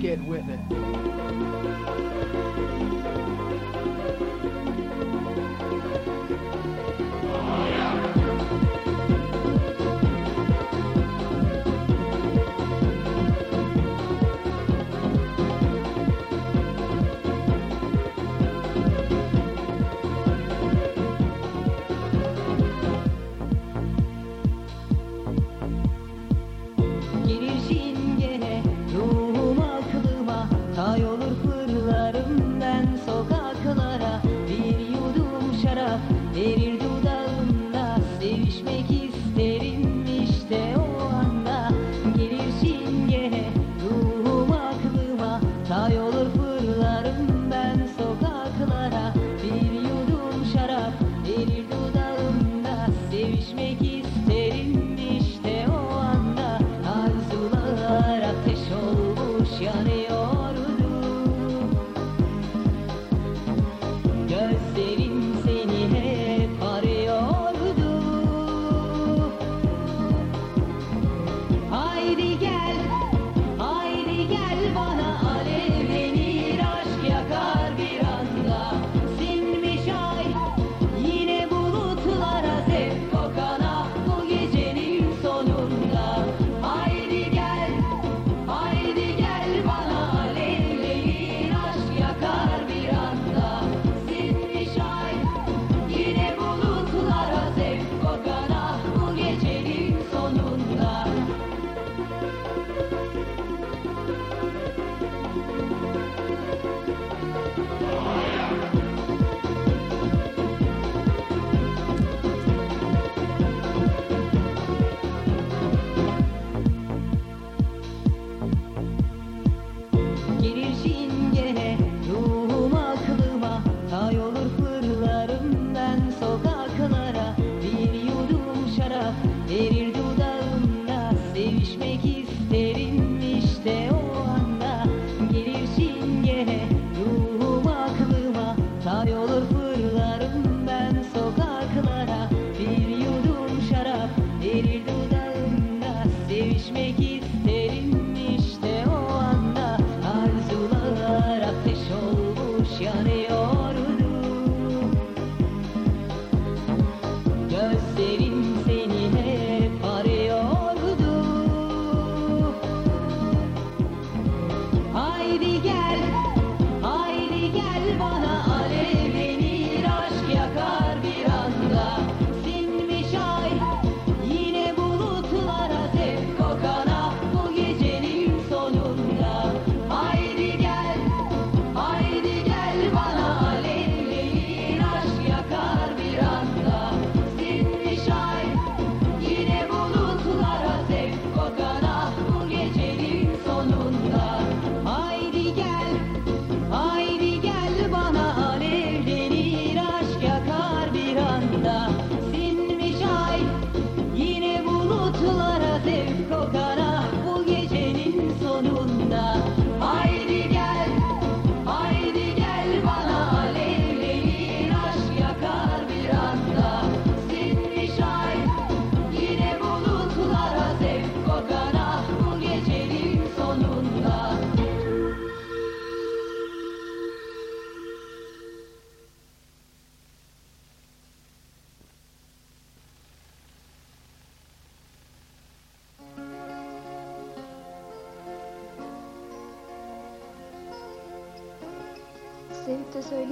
Get with it.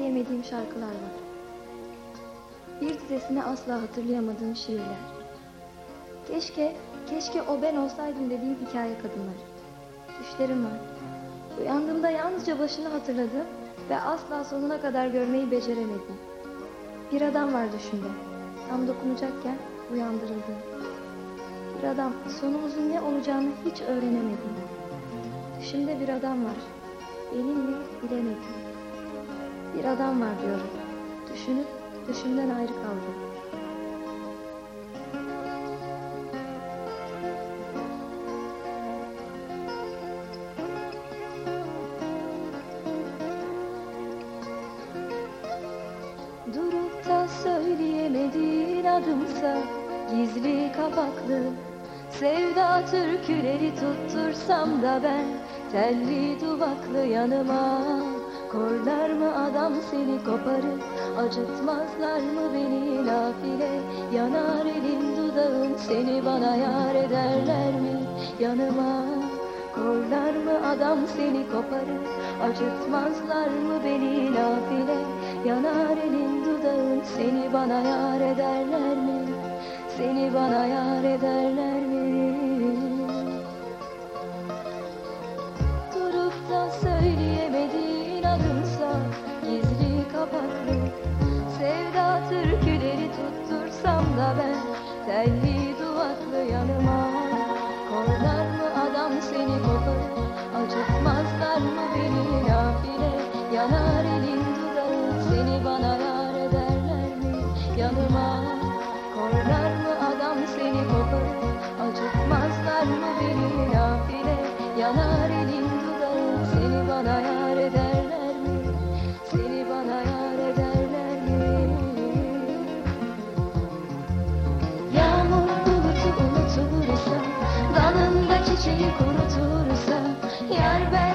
Söyleyemediğim şarkılar var. Bir dizesine asla hatırlayamadığım şiirler. Keşke, keşke o ben olsaydım dediğim hikaye kadınları. Düşlerim var. Uyandığımda yalnızca başını hatırladım ve asla sonuna kadar görmeyi beceremedim. Bir adam var düşümde. Tam dokunacakken uyandırıldım. Bir adam sonumuzun ne olacağını hiç öğrenemedim. Düşümde bir adam var. Benim mi bilemedim. Bir adam var diyorum. Düşünüp düşümden ayrı kaldım. Durup da söyleyemediğin adımsa Gizli kapaklı Sevda türküleri tuttursam da ben Telli duvaklı yanıma Korlar mı adam seni koparır? Acıtmazlar mı beni nafile? Yanar elin dudağın seni bana yar ederler mi? Yanıma Korlar mı adam seni koparır? Acıtmazlar mı beni nafile? Yanar elin dudağın seni bana yar ederler mi? Seni bana yar ederler adımsa Gizli kapaklı. Sevda türküleri tuttursam da ben Telli duvaklı yanıma. Korlar mı adam seni koparır Acıtmazlar mı beni? Nafile Yanar elin dudağı seni bana yar ederler mi? Yanıma Korlar mı adam seni koparır Acıtmazlar mı beni? Nafile Yanar elin Çiçeği kurutursa Yar benden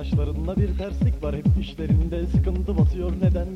yaşlarında bir terslik var. Hep işlerinde sıkıntı batıyor. Neden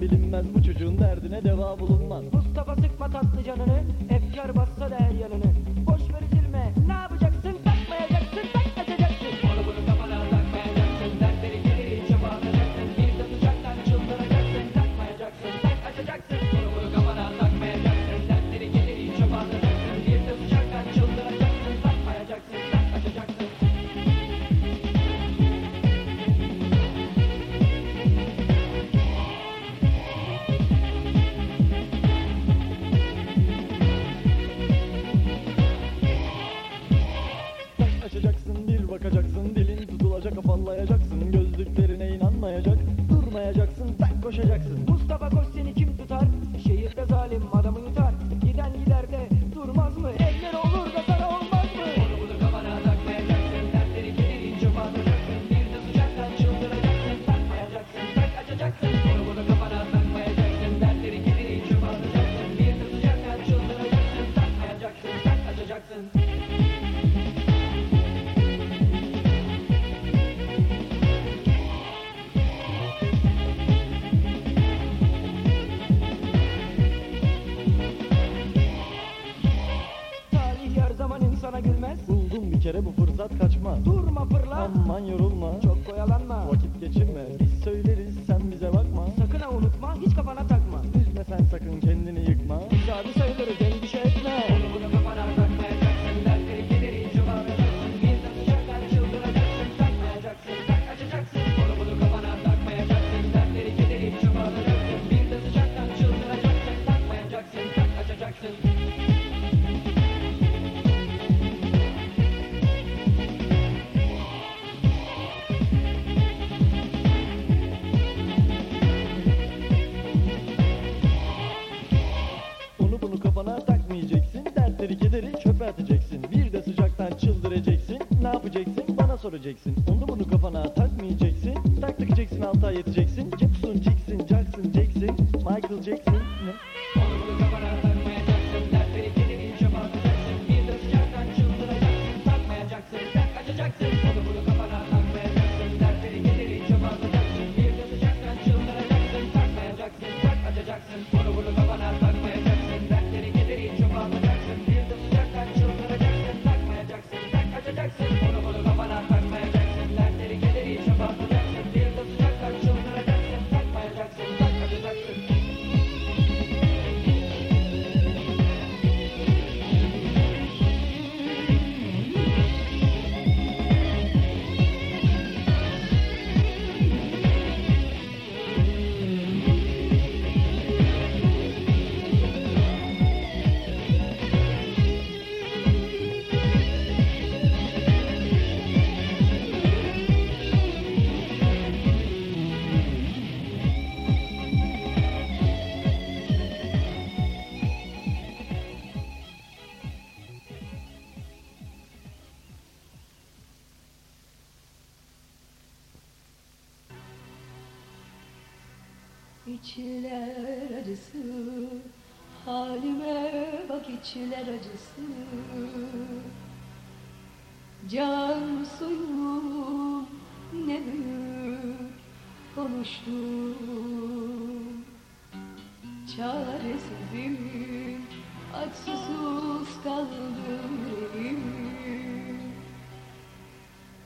Bunu kafana takmayacaksın. Dertleri kederi çöpe atacaksın. Bir de sıcaktan çıldıracaksın. Ne yapacaksın? Bana soracaksın. Onu bunu kafana takmayacaksın. Tak takacaksın alta yeteceksin Cipsun, Jackson, Jackson, Jackson Michael Jackson ne?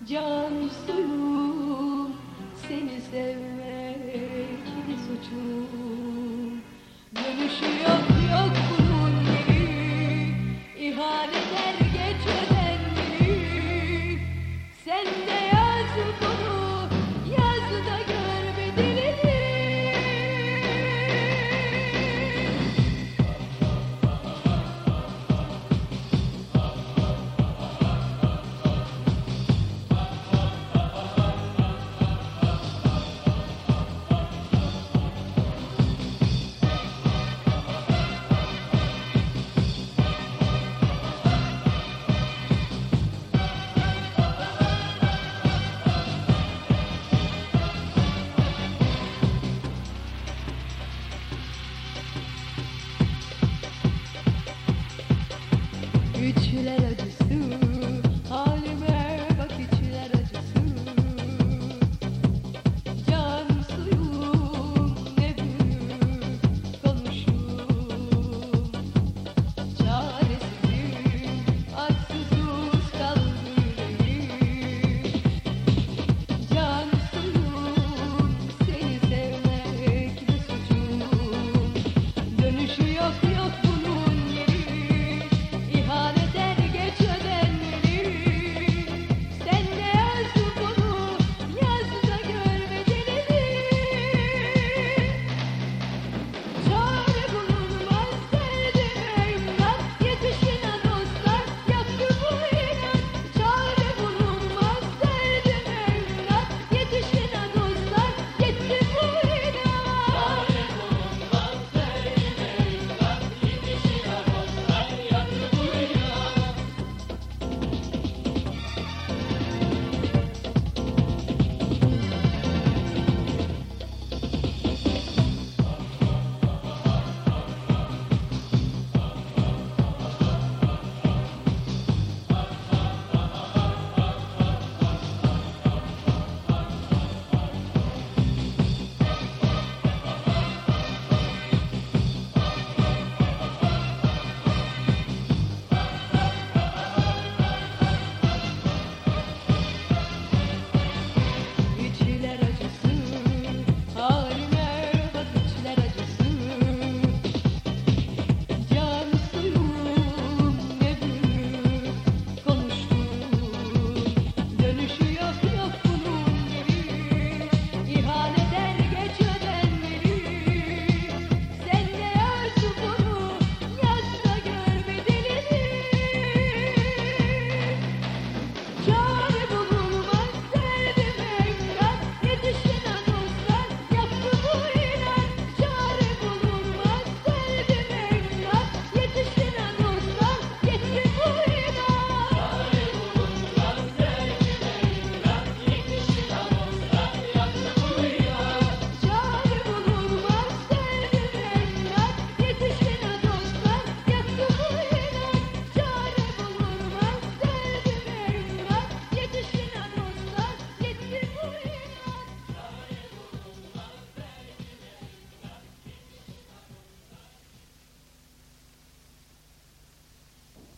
Can suyum seni sevmek suçum. Dönüşü yok 雨起来了